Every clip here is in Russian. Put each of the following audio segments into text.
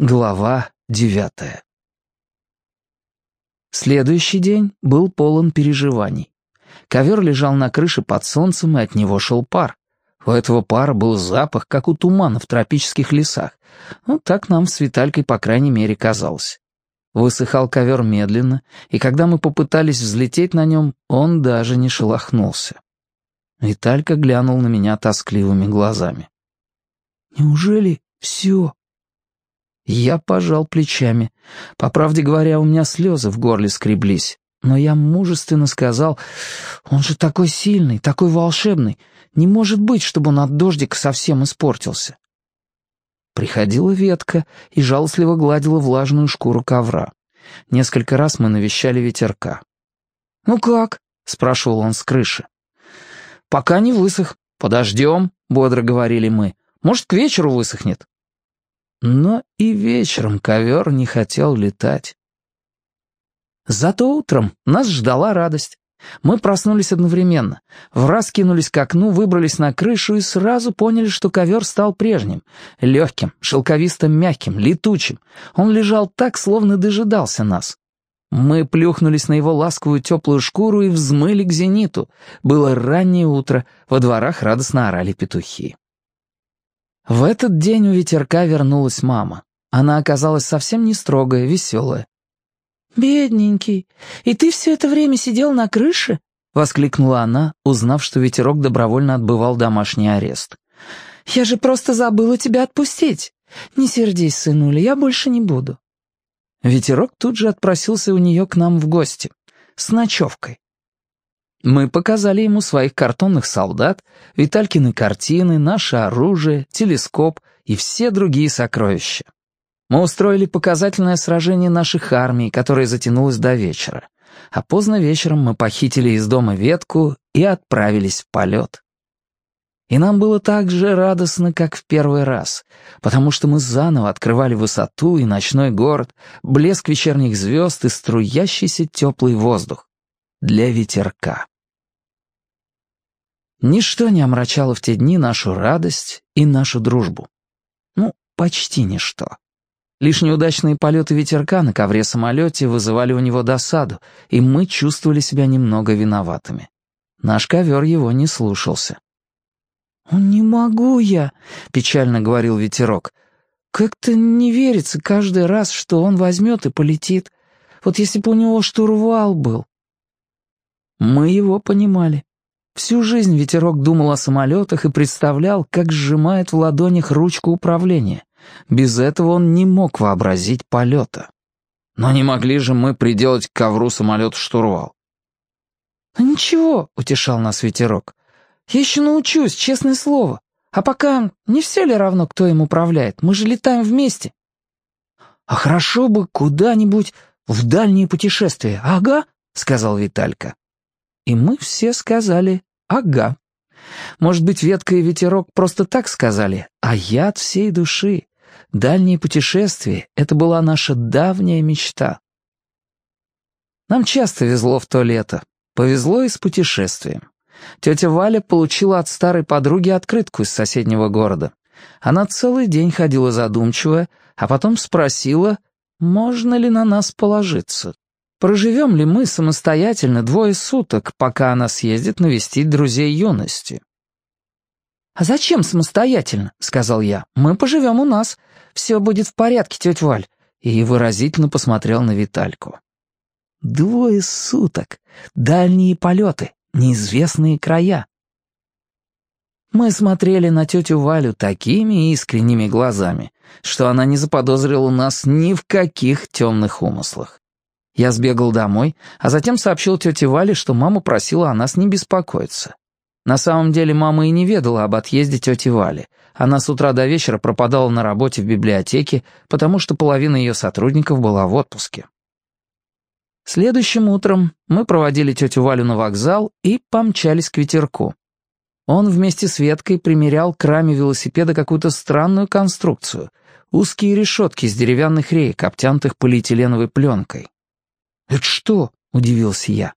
Глава девятая Следующий день был полон переживаний. Ковер лежал на крыше под солнцем, и от него шел пар. У этого пара был запах, как у тумана в тропических лесах. Ну, так нам с Виталькой, по крайней мере, казалось. Высыхал ковер медленно, и когда мы попытались взлететь на нем, он даже не шелохнулся. Виталька глянул на меня тоскливыми глазами. «Неужели все?» Я пожал плечами. По правде говоря, у меня слезы в горле скреблись. Но я мужественно сказал, он же такой сильный, такой волшебный. Не может быть, чтобы он от дождика совсем испортился. Приходила ветка и жалостливо гладила влажную шкуру ковра. Несколько раз мы навещали ветерка. «Ну как?» — спрашивал он с крыши. «Пока не высох. Подождем», — бодро говорили мы. «Может, к вечеру высохнет». Но и вечером ковер не хотел летать. Зато утром нас ждала радость. Мы проснулись одновременно, враз кинулись к окну, выбрались на крышу и сразу поняли, что ковер стал прежним, легким, шелковисто-мягким, летучим. Он лежал так, словно дожидался нас. Мы плюхнулись на его ласковую теплую шкуру и взмыли к зениту. Было раннее утро, во дворах радостно орали петухи. В этот день у ветерка вернулась мама. Она оказалась совсем не строгая, веселая. «Бедненький, и ты все это время сидел на крыше?» — воскликнула она, узнав, что ветерок добровольно отбывал домашний арест. «Я же просто забыла тебя отпустить. Не сердись, сынуля, я больше не буду». Ветерок тут же отпросился у нее к нам в гости. С ночевкой. Мы показали ему своих картонных солдат, Виталькины картины, наше оружие, телескоп и все другие сокровища. Мы устроили показательное сражение наших армий, которое затянулось до вечера. А поздно вечером мы похитили из дома ветку и отправились в полет. И нам было так же радостно, как в первый раз, потому что мы заново открывали высоту и ночной город, блеск вечерних звезд и струящийся теплый воздух для ветерка. Ничто не омрачало в те дни нашу радость и нашу дружбу. Ну, почти ничто. Лишь неудачные полеты ветерка на ковре-самолете вызывали у него досаду, и мы чувствовали себя немного виноватыми. Наш ковер его не слушался. «Не могу я», — печально говорил ветерок. «Как-то не верится каждый раз, что он возьмет и полетит. Вот если бы у него штурвал был». Мы его понимали. Всю жизнь ветерок думал о самолетах и представлял, как сжимает в ладонях ручку управления. Без этого он не мог вообразить полета. Но не могли же мы приделать к ковру самолет штурвал. «Ну «Ничего», — утешал нас ветерок. «Я еще научусь, честное слово. А пока не все ли равно, кто им управляет? Мы же летаем вместе». «А хорошо бы куда-нибудь в дальние путешествия, ага», — сказал Виталька. И мы все сказали «ага». Может быть, ветка и ветерок просто так сказали, а я от всей души. Дальние путешествия — это была наша давняя мечта. Нам часто везло в то лето. Повезло и с путешествием. Тетя Валя получила от старой подруги открытку из соседнего города. Она целый день ходила задумчивая, а потом спросила, можно ли на нас положиться. Проживем ли мы самостоятельно двое суток, пока она съездит навестить друзей юности? «А зачем самостоятельно?» — сказал я. «Мы поживем у нас. Все будет в порядке, тетя Валь». И выразительно посмотрел на Витальку. «Двое суток. Дальние полеты. Неизвестные края». Мы смотрели на тетю Валю такими искренними глазами, что она не заподозрила нас ни в каких темных умыслах. Я сбегал домой, а затем сообщил тете Вале, что мама просила о нас не беспокоиться. На самом деле мама и не ведала об отъезде тети Вали. Она с утра до вечера пропадала на работе в библиотеке, потому что половина ее сотрудников была в отпуске. Следующим утром мы проводили тетю Валю на вокзал и помчались к ветерку. Он вместе с веткой примерял к раме велосипеда какую-то странную конструкцию. Узкие решетки из деревянных реек, обтянутых полиэтиленовой пленкой. «Это что?» — удивился я.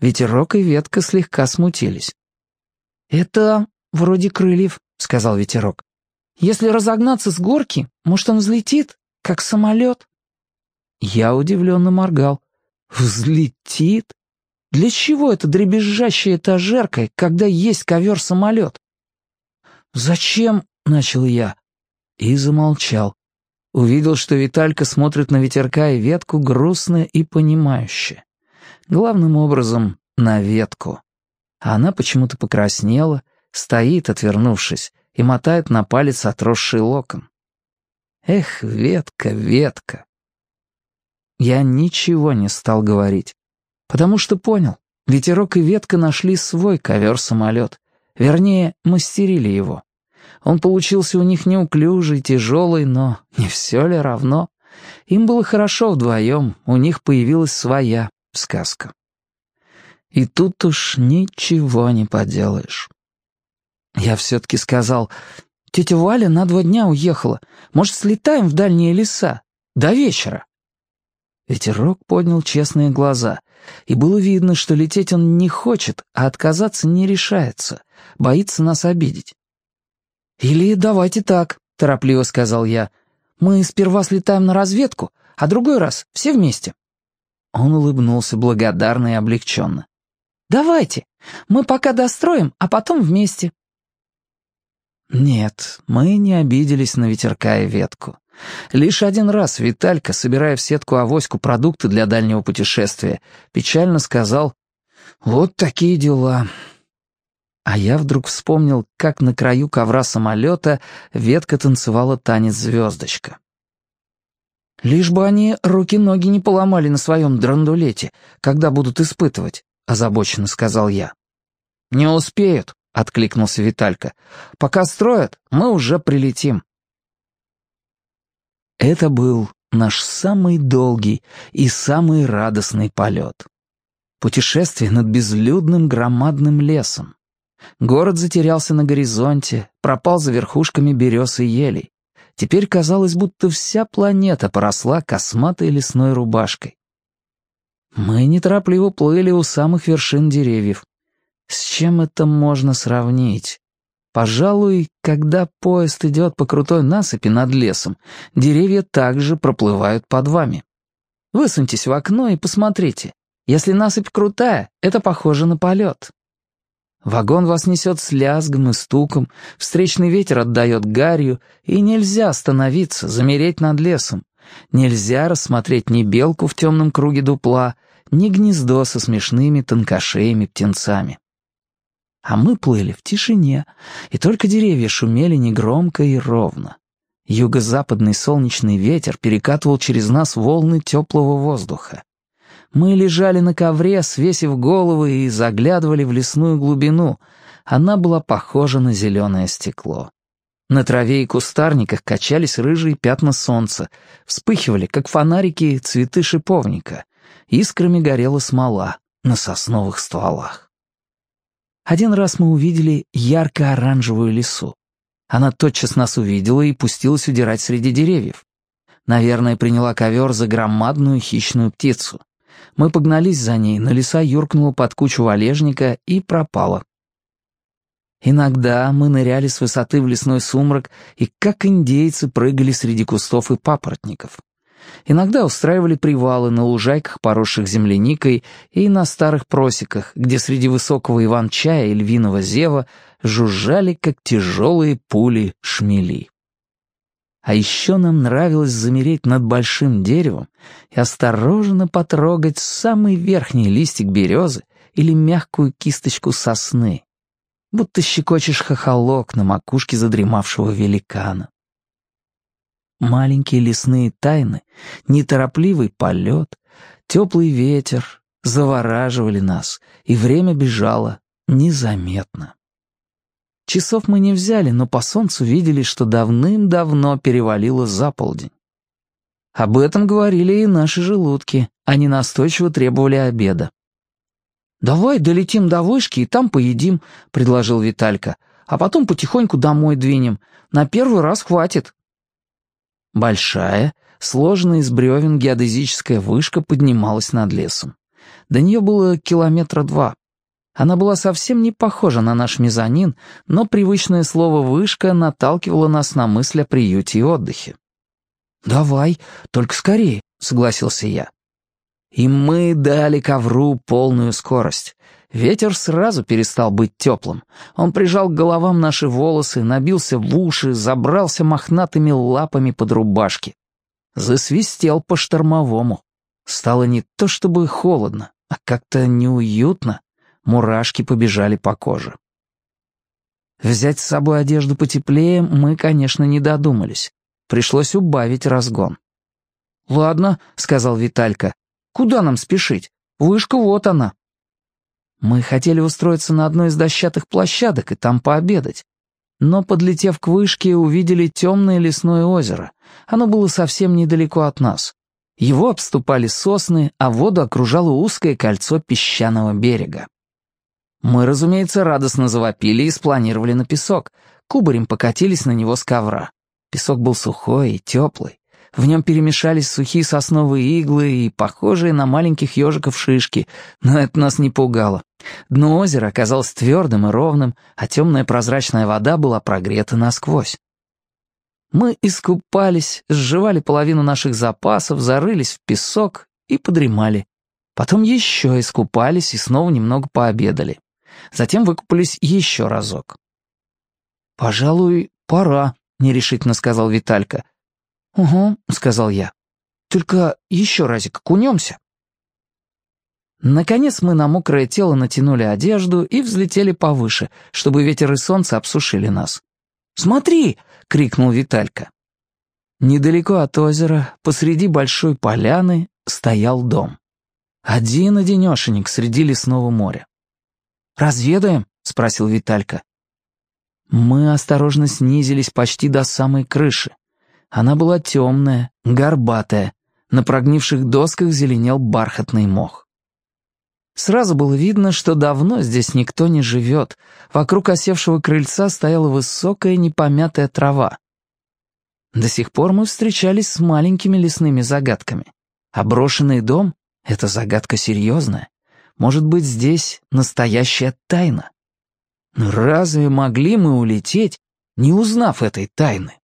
Ветерок и ветка слегка смутились. «Это вроде крыльев», — сказал ветерок. «Если разогнаться с горки, может, он взлетит, как самолет?» Я удивленно моргал. «Взлетит? Для чего эта дребезжащая этажерка, когда есть ковер-самолет?» «Зачем?» — начал я. И замолчал. Увидел, что Виталька смотрит на ветерка и ветку грустно и понимающе. Главным образом, на ветку. А она почему-то покраснела, стоит, отвернувшись, и мотает на палец отросший локон. Эх, ветка, ветка. Я ничего не стал говорить, потому что понял, ветерок и ветка нашли свой ковер-самолет. Вернее, мастерили его. Он получился у них неуклюжий, тяжелый, но не все ли равно? Им было хорошо вдвоем, у них появилась своя сказка. И тут уж ничего не поделаешь. Я все-таки сказал, «Тетя Валя на два дня уехала. Может, слетаем в дальние леса? До вечера». Ветерок поднял честные глаза, и было видно, что лететь он не хочет, а отказаться не решается, боится нас обидеть. «Или давайте так», — торопливо сказал я. «Мы сперва слетаем на разведку, а другой раз все вместе». Он улыбнулся благодарно и облегченно. «Давайте, мы пока достроим, а потом вместе». Нет, мы не обиделись на ветерка и ветку. Лишь один раз Виталька, собирая в сетку авоську продукты для дальнего путешествия, печально сказал «Вот такие дела». А я вдруг вспомнил, как на краю ковра самолета ветка танцевала танец «Звездочка». «Лишь бы они руки-ноги не поломали на своем драндулете, когда будут испытывать», — озабоченно сказал я. «Не успеют», — откликнулся Виталька. «Пока строят, мы уже прилетим». Это был наш самый долгий и самый радостный полет. Путешествие над безлюдным громадным лесом. Город затерялся на горизонте, пропал за верхушками берез и елей. Теперь казалось, будто вся планета поросла косматой лесной рубашкой. Мы неторопливо плыли у самых вершин деревьев. С чем это можно сравнить? Пожалуй, когда поезд идет по крутой насыпи над лесом, деревья также проплывают под вами. Высуньтесь в окно и посмотрите. Если насыпь крутая, это похоже на полет. Вагон вас несет с лязгом и стуком, встречный ветер отдает гарью, и нельзя остановиться, замереть над лесом. Нельзя рассмотреть ни белку в темном круге дупла, ни гнездо со смешными тонкошеями птенцами. А мы плыли в тишине, и только деревья шумели негромко и ровно. Юго-западный солнечный ветер перекатывал через нас волны теплого воздуха. Мы лежали на ковре, свесив головы и заглядывали в лесную глубину. Она была похожа на зеленое стекло. На траве и кустарниках качались рыжие пятна солнца, вспыхивали, как фонарики, цветы шиповника. Искрами горела смола на сосновых стволах. Один раз мы увидели ярко-оранжевую лису. Она тотчас нас увидела и пустилась удирать среди деревьев. Наверное, приняла ковер за громадную хищную птицу. Мы погнались за ней, но лиса юркнула под кучу валежника и пропала. Иногда мы ныряли с высоты в лесной сумрак и, как индейцы, прыгали среди кустов и папоротников. Иногда устраивали привалы на лужайках, поросших земляникой, и на старых просеках, где среди высокого иван-чая и львиного зева жужжали, как тяжелые пули, шмели. А еще нам нравилось замереть над большим деревом и осторожно потрогать самый верхний листик березы или мягкую кисточку сосны, будто щекочешь хохолок на макушке задремавшего великана. Маленькие лесные тайны, неторопливый полет, теплый ветер завораживали нас, и время бежало незаметно. Часов мы не взяли, но по солнцу видели, что давным-давно перевалило за полдень. Об этом говорили и наши желудки, они настойчиво требовали обеда. «Давай долетим до вышки и там поедим», — предложил Виталька, «а потом потихоньку домой двинем. На первый раз хватит». Большая, сложенная из бревен геодезическая вышка поднималась над лесом. До нее было километра два. Она была совсем не похожа на наш мезонин, но привычное слово «вышка» наталкивало нас на мысль о приюте и отдыхе. «Давай, только скорее», — согласился я. И мы дали ковру полную скорость. Ветер сразу перестал быть теплым. Он прижал к головам наши волосы, набился в уши, забрался мохнатыми лапами под рубашки. Засвистел по-штормовому. Стало не то чтобы холодно, а как-то неуютно. Мурашки побежали по коже. Взять с собой одежду потеплее мы, конечно, не додумались. Пришлось убавить разгон. «Ладно», — сказал Виталька, — «куда нам спешить? Вышка вот она». Мы хотели устроиться на одной из дощатых площадок и там пообедать. Но, подлетев к вышке, увидели темное лесное озеро. Оно было совсем недалеко от нас. Его обступали сосны, а воду окружало узкое кольцо песчаного берега. Мы, разумеется, радостно завопили и спланировали на песок. Кубарем покатились на него с ковра. Песок был сухой и теплый. В нем перемешались сухие сосновые иглы и похожие на маленьких ежиков шишки, но это нас не пугало. Дно озера оказалось твердым и ровным, а темная прозрачная вода была прогрета насквозь. Мы искупались, сживали половину наших запасов, зарылись в песок и подремали. Потом еще искупались и снова немного пообедали. Затем выкупались еще разок. «Пожалуй, пора», — нерешительно сказал Виталька. «Угу», — сказал я. «Только еще разик окунемся». Наконец мы на мокрое тело натянули одежду и взлетели повыше, чтобы ветер и солнце обсушили нас. «Смотри!» — крикнул Виталька. Недалеко от озера, посреди большой поляны, стоял дом. Один-одинешенек среди лесного моря. «Разведаем?» — спросил Виталька. Мы осторожно снизились почти до самой крыши. Она была темная, горбатая. На прогнивших досках зеленел бархатный мох. Сразу было видно, что давно здесь никто не живет. Вокруг осевшего крыльца стояла высокая непомятая трава. До сих пор мы встречались с маленькими лесными загадками. А брошенный дом — это загадка серьезная. Может быть, здесь настоящая тайна. Разве могли мы улететь, не узнав этой тайны?